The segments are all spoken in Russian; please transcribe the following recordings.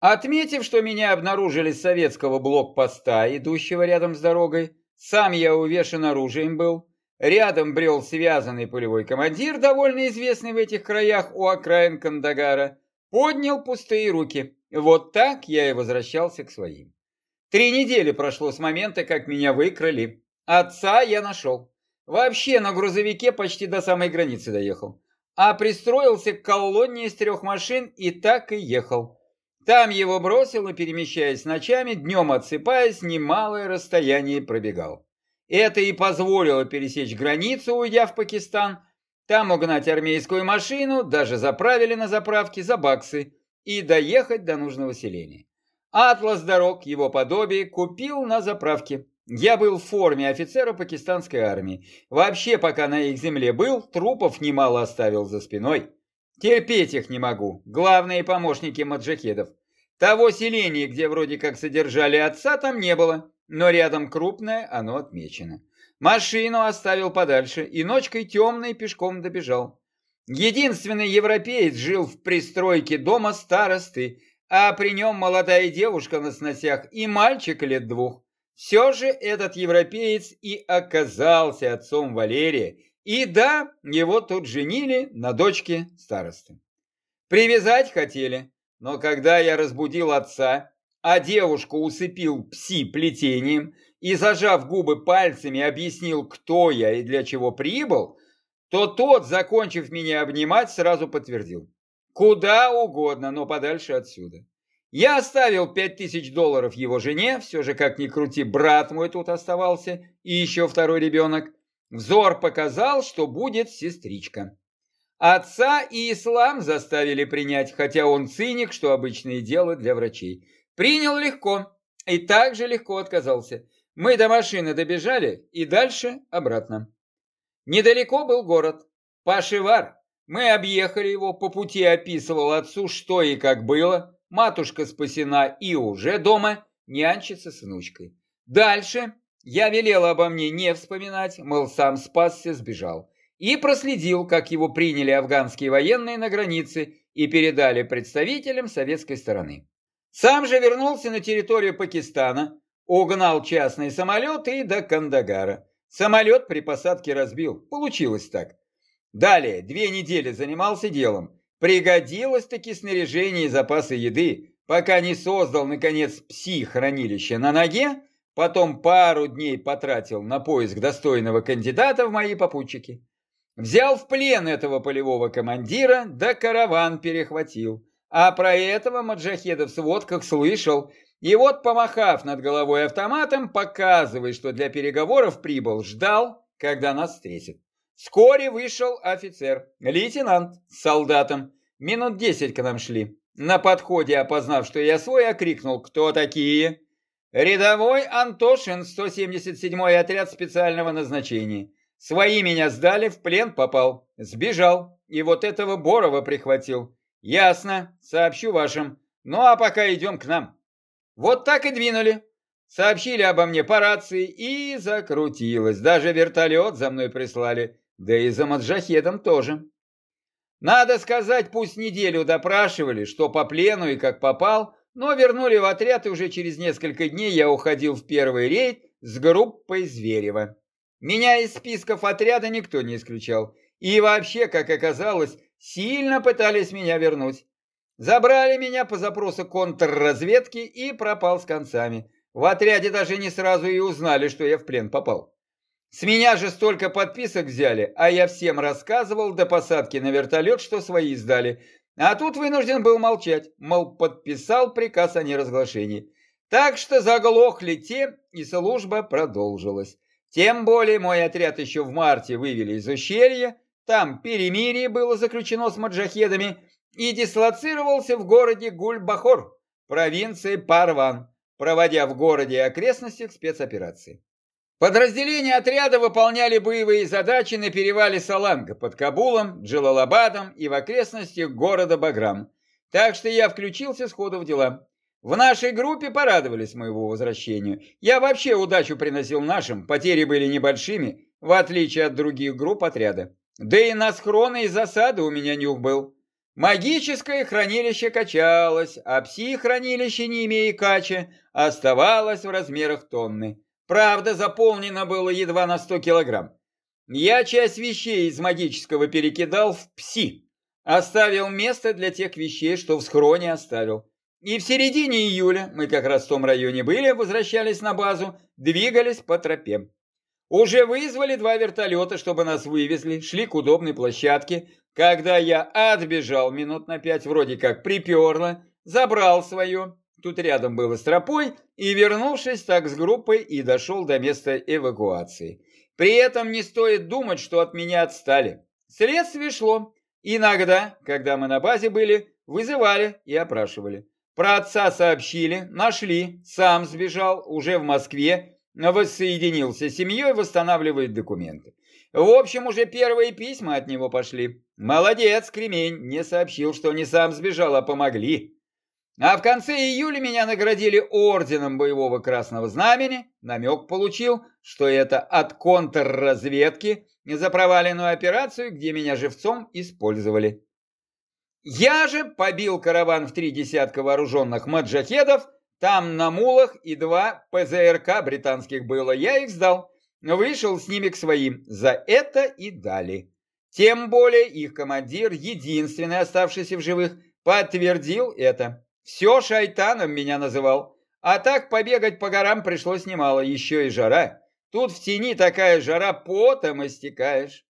Отметив, что меня обнаружили с советского блокпоста, идущего рядом с дорогой, сам я увешан оружием был, рядом брел связанный полевой командир, довольно известный в этих краях у окраин Кандагара, поднял пустые руки. Вот так я и возвращался к своим. Три недели прошло с момента, как меня выкрали. Отца я нашел. Вообще на грузовике почти до самой границы доехал. А пристроился к колонне из трех машин и так и ехал. Там его бросил и, перемещаясь ночами, днем отсыпаясь, немалое расстояние пробегал. Это и позволило пересечь границу, уйдя в Пакистан. Там угнать армейскую машину, даже заправили на заправке за баксы, и доехать до нужного селения. Атлас дорог, его подобие, купил на заправке. Я был в форме офицера пакистанской армии. Вообще, пока на их земле был, трупов немало оставил за спиной. Терпеть их не могу. Главные помощники маджахедов. Того селения, где вроде как содержали отца, там не было, но рядом крупное оно отмечено. Машину оставил подальше и ночкой темной пешком добежал. Единственный европеец жил в пристройке дома старосты, а при нем молодая девушка на сносях и мальчик лет двух. Все же этот европеец и оказался отцом Валерия, и да, его тут женили на дочке старосты. Привязать хотели, но когда я разбудил отца, а девушку усыпил пси-плетением и, зажав губы пальцами, объяснил, кто я и для чего прибыл, то тот, закончив меня обнимать, сразу подтвердил. Куда угодно, но подальше отсюда. Я оставил пять тысяч долларов его жене, все же, как ни крути, брат мой тут оставался, и еще второй ребенок. Взор показал, что будет сестричка. Отца и ислам заставили принять, хотя он циник, что обычное дело для врачей. Принял легко и также легко отказался. Мы до машины добежали и дальше обратно. Недалеко был город. Пашивар. Мы объехали его, по пути описывал отцу, что и как было. Матушка спасена и уже дома, нянчится с внучкой. Дальше я велел обо мне не вспоминать, мол, сам спасся, сбежал. И проследил, как его приняли афганские военные на границе и передали представителям советской стороны. Сам же вернулся на территорию Пакистана, угнал частный самолет и до Кандагара. Самолет при посадке разбил. Получилось так. Далее, две недели занимался делом. Пригодилось-таки снаряжение и запасы еды, пока не создал, наконец, пси-хранилище на ноге, Потом пару дней потратил на поиск достойного кандидата в мои попутчики. Взял в плен этого полевого командира, да караван перехватил. А про этого Маджахеда в сводках слышал. И вот, помахав над головой автоматом, показывая, что для переговоров прибыл, ждал, когда нас встретит. Вскоре вышел офицер, лейтенант с солдатом. Минут десять к нам шли. На подходе, опознав, что я свой, окрикнул «Кто такие?» Рядовой Антошин, 177-й отряд специального назначения. Свои меня сдали, в плен попал, сбежал, и вот этого Борова прихватил. Ясно, сообщу вашим. Ну а пока идем к нам. Вот так и двинули. Сообщили обо мне по рации и закрутилось. Даже вертолет за мной прислали, да и за Маджахедом тоже. Надо сказать, пусть неделю допрашивали, что по плену и как попал, но вернули в отряд, и уже через несколько дней я уходил в первый рейд с группой Зверева. Меня из списков отряда никто не исключал. И вообще, как оказалось, сильно пытались меня вернуть. Забрали меня по запросу контрразведки и пропал с концами. В отряде даже не сразу и узнали, что я в плен попал. С меня же столько подписок взяли, а я всем рассказывал до посадки на вертолет, что свои сдали. А тут вынужден был молчать, мол, подписал приказ о неразглашении. Так что заглохли те, и служба продолжилась. Тем более мой отряд еще в марте вывели из ущелья, там перемирие было заключено с маджахедами и дислоцировался в городе Гульбахор, провинции Парван, проводя в городе и окрестностях спецоперации. Подразделения отряда выполняли боевые задачи на перевале Саланга под Кабулом, Джалалабадом и в окрестностях города Баграм. Так что я включился сходу в дела. В нашей группе порадовались моему возвращению. Я вообще удачу приносил нашим, потери были небольшими, в отличие от других групп отряда. Да и на схроны и засады у меня нюх был. Магическое хранилище качалось, а пси-хранилище, не имея кача, оставалось в размерах тонны. Правда, заполнено было едва на 100 килограмм. Я часть вещей из магического перекидал в пси. Оставил место для тех вещей, что в схроне оставил. И в середине июля, мы как раз в том районе были, возвращались на базу, двигались по тропе. Уже вызвали два вертолета, чтобы нас вывезли, шли к удобной площадке. Когда я отбежал минут на пять, вроде как приперло, забрал свое, тут рядом было с тропой, и, вернувшись так с группой, и дошел до места эвакуации. При этом не стоит думать, что от меня отстали. Следствие шло. Иногда, когда мы на базе были, вызывали и опрашивали. Про отца сообщили, нашли, сам сбежал, уже в Москве, воссоединился с семьей, восстанавливает документы. В общем, уже первые письма от него пошли. Молодец, Кремень, не сообщил, что не сам сбежал, а помогли. А в конце июля меня наградили орденом боевого красного знамени. Намек получил, что это от контрразведки за проваленную операцию, где меня живцом использовали. Я же побил караван в три десятка вооруженных маджахедов, там на мулах и два ПЗРК британских было. Я их сдал. Вышел с ними к своим. За это и дали. Тем более их командир, единственный оставшийся в живых, подтвердил это. Все шайтаном меня называл. А так побегать по горам пришлось немало, еще и жара. Тут в тени такая жара, потом истекаешь.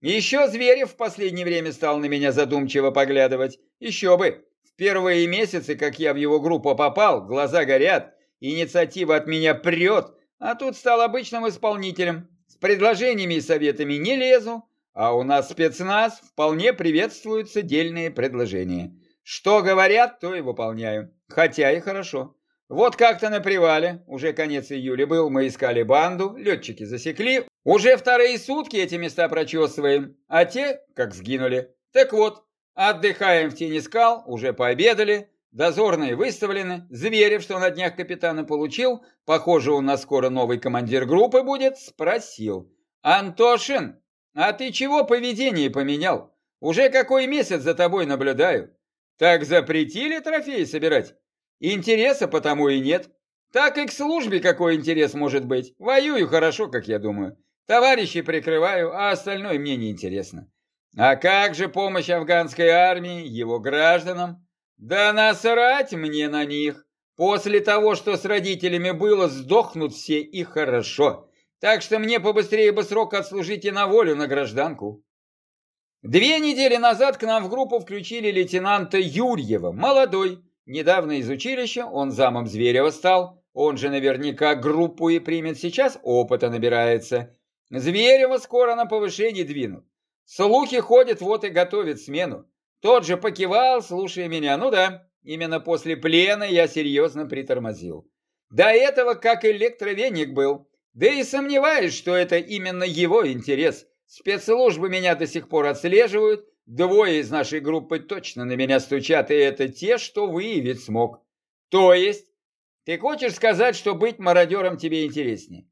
Еще Зверев в последнее время стал на меня задумчиво поглядывать. Еще бы, первые месяцы, как я в его группу попал, глаза горят, инициатива от меня прет, а тут стал обычным исполнителем. С предложениями и советами не лезу, а у нас спецназ вполне приветствуются дельные предложения. Что говорят, то и выполняю. Хотя и хорошо. Вот как-то на привале, уже конец июля был, мы искали банду, летчики засекли. Уже вторые сутки эти места прочесываем, а те, как сгинули. Так вот, Отдыхаем в тени скал, уже пообедали, дозорные выставлены, Зверев, что на днях капитана получил, похоже, у нас скоро новый командир группы будет, спросил. «Антошин, а ты чего поведение поменял? Уже какой месяц за тобой наблюдаю. Так запретили трофеи собирать? Интереса потому и нет. Так и к службе какой интерес может быть. Воюю хорошо, как я думаю. Товарищей прикрываю, а остальное мне не интересно. А как же помощь афганской армии, его гражданам? Да насрать мне на них. После того, что с родителями было, сдохнут все и хорошо. Так что мне побыстрее бы срок отслужить и на волю, на гражданку. Две недели назад к нам в группу включили лейтенанта Юрьева, молодой. Недавно из училища, он замом Зверева стал. Он же наверняка группу и примет сейчас, опыта набирается. Зверева скоро на повышение двинут. Слухи ходят, вот и готовит смену. Тот же покивал, слушая меня. Ну да, именно после плена я серьезно притормозил. До этого как электровеник был. Да и сомневаюсь, что это именно его интерес. Спецслужбы меня до сих пор отслеживают. Двое из нашей группы точно на меня стучат, и это те, что выявить смог. То есть, ты хочешь сказать, что быть мародером тебе интереснее?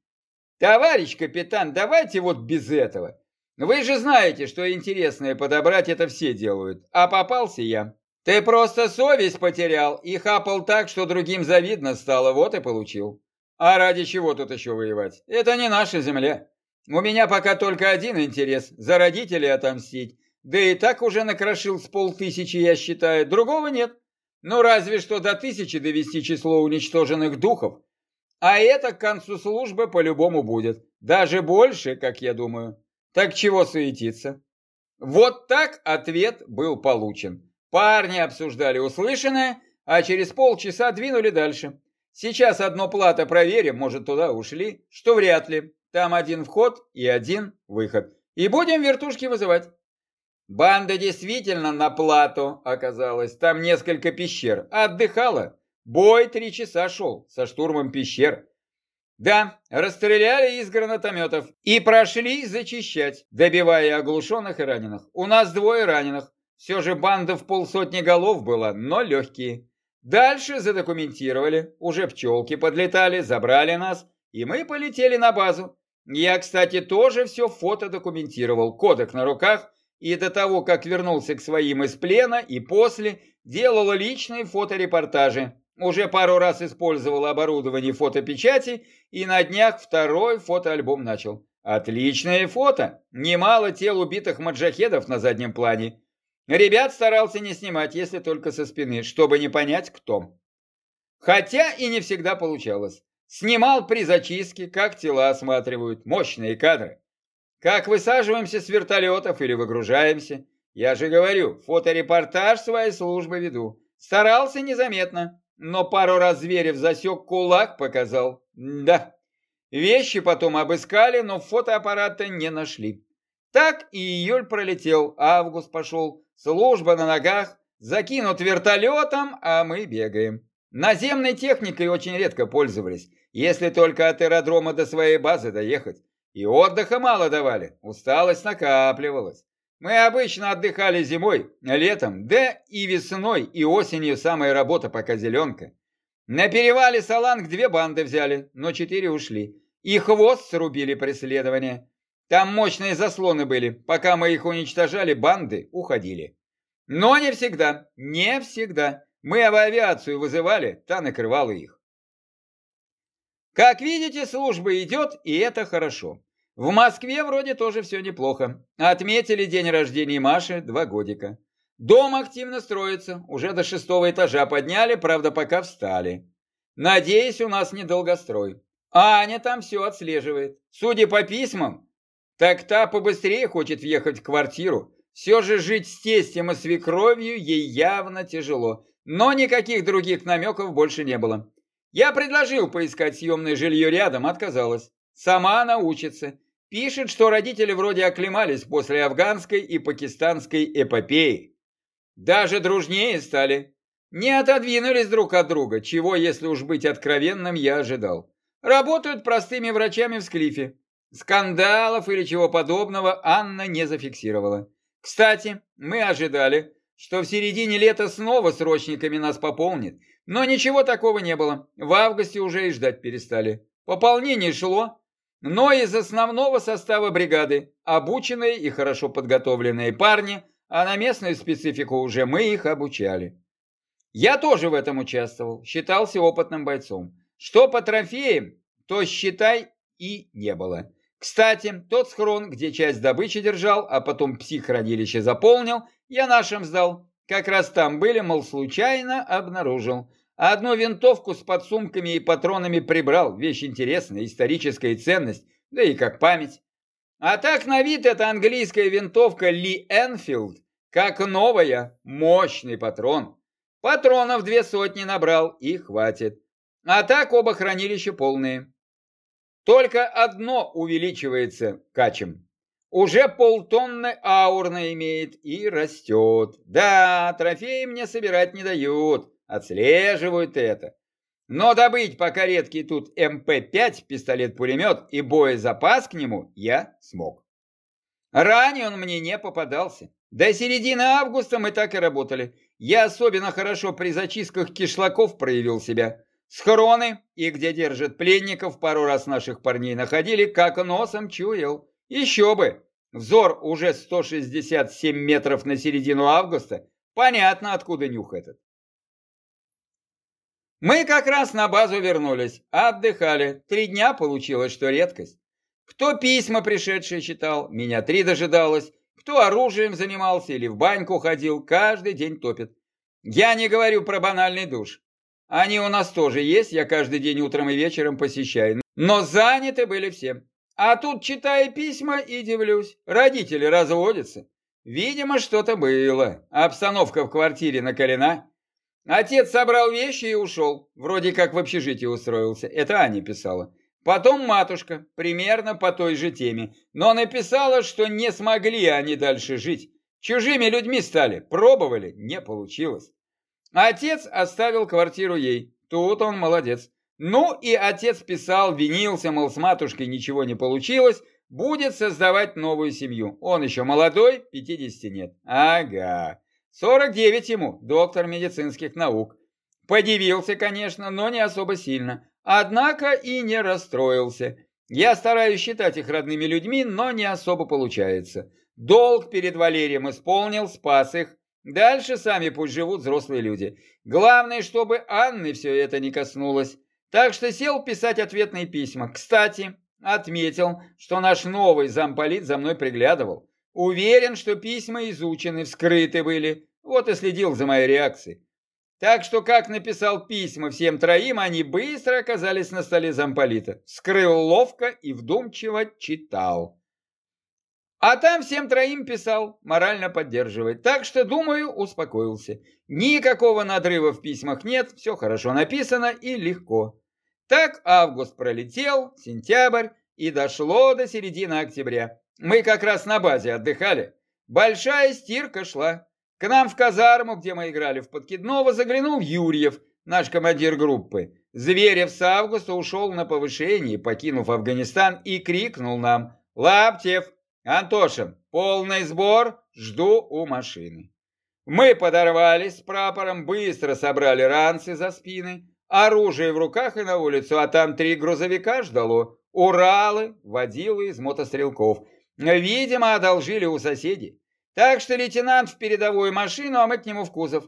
Товарищ капитан, давайте вот без этого. Вы же знаете, что интересное подобрать это все делают, а попался я. Ты просто совесть потерял и хапал так, что другим завидно стало, вот и получил. А ради чего тут еще воевать? Это не наша земля. У меня пока только один интерес – за родителей отомстить. Да и так уже накрошил с полтысячи, я считаю. Другого нет. Ну, разве что до тысячи довести число уничтоженных духов. А это к концу службы по-любому будет. Даже больше, как я думаю. Так чего суетиться? Вот так ответ был получен. Парни обсуждали услышанное, а через полчаса двинули дальше. Сейчас одно плато проверим, может туда ушли, что вряд ли. Там один вход и один выход. И будем вертушки вызывать. Банда действительно на плато оказалась. Там несколько пещер. Отдыхала. Бой три часа шел со штурмом пещер. Да, расстреляли из гранатометов и прошли зачищать, добивая оглушенных и раненых. У нас двое раненых. Все же банда в полсотни голов была, но легкие. Дальше задокументировали, уже пчелки подлетали, забрали нас, и мы полетели на базу. Я, кстати, тоже все фото документировал, кодек на руках, и до того, как вернулся к своим из плена, и после, делала личные фоторепортажи. Уже пару раз использовала оборудование фотопечати, и на днях второй фотоальбом начал. Отличное фото, немало тел убитых маджахедов на заднем плане. Ребят старался не снимать, если только со спины, чтобы не понять, кто. Хотя и не всегда получалось. Снимал при зачистке, как тела осматривают, мощные кадры. Как высаживаемся с вертолетов или выгружаемся. Я же говорю, фоторепортаж своей службы веду. Старался незаметно, но пару раз Зверев засек кулак, показал. Да, вещи потом обыскали, но фотоаппарата не нашли. Так и июль пролетел, август пошел, служба на ногах, закинут вертолетом, а мы бегаем. Наземной техникой очень редко пользовались, если только от аэродрома до своей базы доехать. И отдыха мало давали, усталость накапливалась. Мы обычно отдыхали зимой, летом, да и весной, и осенью самая работа пока зеленка. На перевале Саланг две банды взяли, но четыре ушли. И хвост срубили преследование. Там мощные заслоны были, пока мы их уничтожали, банды уходили. Но не всегда, не всегда. Мы авиацию вызывали, та накрывала их. Как видите, служба идет, и это хорошо. В Москве вроде тоже все неплохо. Отметили день рождения Маши, два годика. Дом активно строится, уже до шестого этажа подняли, правда, пока встали. Надеюсь, у нас не долгострой. Аня там все отслеживает. Судя по письмам, так та побыстрее хочет въехать в квартиру. Все же жить с тестем и свекровью ей явно тяжело. Но никаких других намеков больше не было. Я предложил поискать съемное жилье рядом, отказалась. Сама она учится. Пишет, что родители вроде оклемались после афганской и пакистанской эпопеи. Даже дружнее стали. Не отодвинулись друг от друга, чего, если уж быть откровенным, я ожидал. Работают простыми врачами в Склифе. Скандалов или чего подобного Анна не зафиксировала. Кстати, мы ожидали, что в середине лета снова срочниками нас пополнит. Но ничего такого не было. В августе уже и ждать перестали. Пополнение шло, но из основного состава бригады обученные и хорошо подготовленные парни, а на местную специфику уже мы их обучали. Я тоже в этом участвовал, считался опытным бойцом. Что по трофеям, то считай и не было. Кстати, тот схрон, где часть добычи держал, а потом психхранилище заполнил, я нашим сдал. Как раз там были, мол, случайно обнаружил. Одну винтовку с подсумками и патронами прибрал. Вещь интересная, историческая ценность, да и как память. А так на вид это английская винтовка Ли Энфилд, как новая, мощный патрон. Патронов две сотни набрал и хватит. А так оба хранилища полные. Только одно увеличивается качем. Уже полтонны аурно имеет и растет. Да, трофеи мне собирать не дают, отслеживают это. Но добыть пока редкий тут МП-5, пистолет-пулемет и боезапас к нему я смог. Ранее он мне не попадался. До середины августа мы так и работали. Я особенно хорошо при зачистках кишлаков проявил себя. Схроны и где держат пленников, пару раз наших парней находили, как носом чуял. Еще бы! Взор уже 167 метров на середину августа. Понятно, откуда нюх этот. Мы как раз на базу вернулись, отдыхали. Три дня получилось, что редкость. Кто письма пришедшие читал, меня три дожидалось. Кто оружием занимался или в баньку ходил, каждый день топит. Я не говорю про банальный душ. Они у нас тоже есть, я каждый день утром и вечером посещаю. Но заняты были все. А тут, читая письма, и дивлюсь. Родители разводятся. Видимо, что-то было. Обстановка в квартире накалена. Отец собрал вещи и ушел. Вроде как в общежитии устроился. Это Аня писала. Потом матушка, примерно по той же теме. Но написала, что не смогли они дальше жить. Чужими людьми стали. Пробовали, не получилось. Отец оставил квартиру ей. Тут он молодец. Ну и отец писал, винился, мол, с матушкой ничего не получилось, будет создавать новую семью. Он еще молодой, 50 нет. Ага. 49 ему, доктор медицинских наук. Подивился, конечно, но не особо сильно. Однако и не расстроился. Я стараюсь считать их родными людьми, но не особо получается. Долг перед Валерием исполнил, спас их. Дальше сами пусть живут взрослые люди. Главное, чтобы Анны все это не коснулось. Так что сел писать ответные письма. Кстати, отметил, что наш новый замполит за мной приглядывал. Уверен, что письма изучены, вскрыты были. Вот и следил за моей реакцией. Так что, как написал письма всем троим, они быстро оказались на столе замполита. Скрыл ловко и вдумчиво читал. А там всем троим писал, морально поддерживает. Так что, думаю, успокоился. Никакого надрыва в письмах нет, все хорошо написано и легко. Так август пролетел, сентябрь, и дошло до середины октября. Мы как раз на базе отдыхали. Большая стирка шла. К нам в казарму, где мы играли в подкидного, заглянул Юрьев, наш командир группы. Зверев с августа ушел на повышение, покинув Афганистан, и крикнул нам «Лаптев, Антошин, полный сбор, жду у машины». Мы подорвались с прапором, быстро собрали ранцы за спины, оружие в руках и на улицу, а там три грузовика ждало, Уралы, водилы из мотострелков. Видимо, одолжили у соседей. Так что лейтенант в передовую машину, а мы к нему в кузов.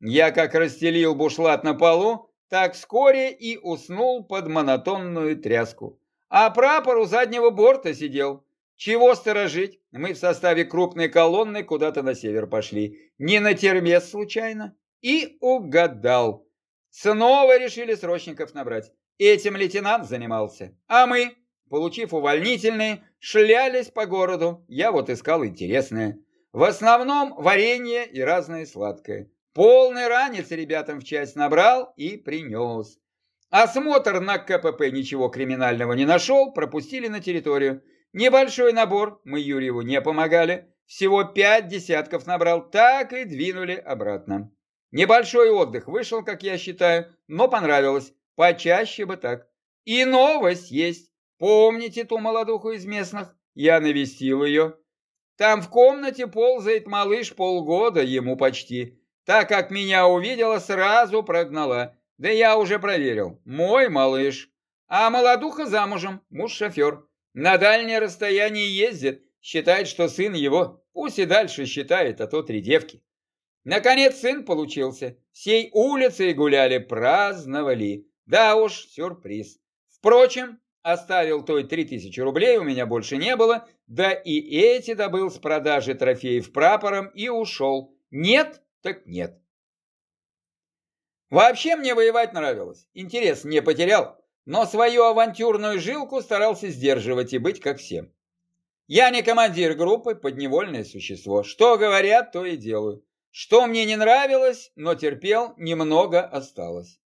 Я как расстелил бушлат на полу, так вскоре и уснул под монотонную тряску. А прапор у заднего борта сидел. Чего сторожить? Мы в составе крупной колонны куда-то на север пошли. Не на термес случайно? И угадал. Снова решили срочников набрать. Этим лейтенант занимался. А мы, получив увольнительные, шлялись по городу. Я вот искал интересное. В основном варенье и разное сладкое. Полный ранец ребятам в часть набрал и принес. Осмотр на КПП ничего криминального не нашел, пропустили на территорию. Небольшой набор, мы Юрьеву не помогали. Всего пять десятков набрал, так и двинули обратно. Небольшой отдых вышел, как я считаю, но понравилось. Почаще бы так. И новость есть. Помните ту молодуху из местных? Я навестил ее. Там в комнате ползает малыш полгода, ему почти. Так как меня увидела, сразу прогнала. Да я уже проверил. Мой малыш. А молодуха замужем, муж-шофер. На дальнее расстояние ездит, считает, что сын его. Пусть и дальше считает, а то три девки. Наконец сын получился. Всей улицей гуляли, праздновали. Да уж, сюрприз. Впрочем, Оставил той три тысячи рублей, у меня больше не было, да и эти добыл с продажи трофеев прапором и ушел. Нет, так нет. Вообще мне воевать нравилось, интерес не потерял, но свою авантюрную жилку старался сдерживать и быть как всем. Я не командир группы, подневольное существо. Что говорят, то и делаю. Что мне не нравилось, но терпел, немного осталось.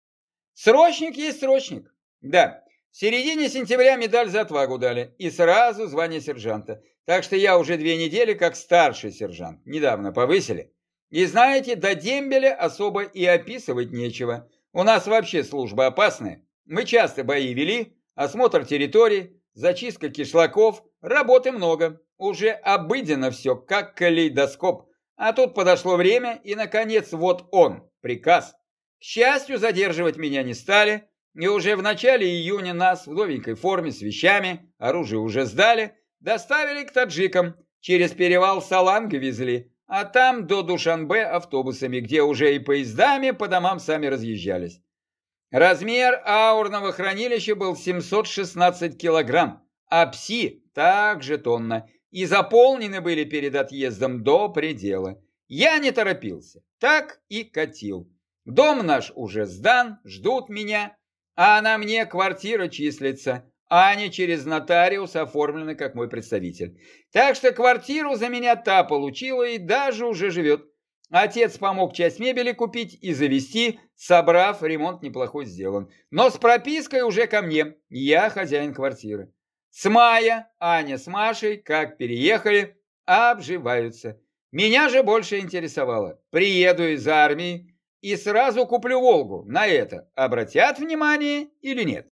Срочник есть срочник. Да, в середине сентября медаль за отвагу дали и сразу звание сержанта. Так что я уже две недели как старший сержант. Недавно повысили. И знаете, до дембеля особо и описывать нечего. У нас вообще служба опасная. Мы часто бои вели, осмотр территории, зачистка кишлаков, работы много. Уже обыденно все, как калейдоскоп. А тут подошло время, и, наконец, вот он, приказ. К счастью, задерживать меня не стали, и уже в начале июня нас в новенькой форме с вещами, оружие уже сдали, доставили к таджикам, через перевал Саланга везли, а там до Душанбе автобусами, где уже и поездами по домам сами разъезжались. Размер аурного хранилища был 716 килограмм, а пси также тонна, и заполнены были перед отъездом до предела. Я не торопился, так и катил. Дом наш уже сдан, ждут меня, а на мне квартира числится, а не через нотариус оформлена как мой представитель. Так что квартиру за меня та получила и даже уже живет. Отец помог часть мебели купить и завести, собрав, ремонт неплохой сделан. Но с пропиской уже ко мне, я хозяин квартиры. С мая Аня с Машей, как переехали, обживаются. Меня же больше интересовало. Приеду из армии, и сразу куплю «Волгу» на это. Обратят внимание или нет?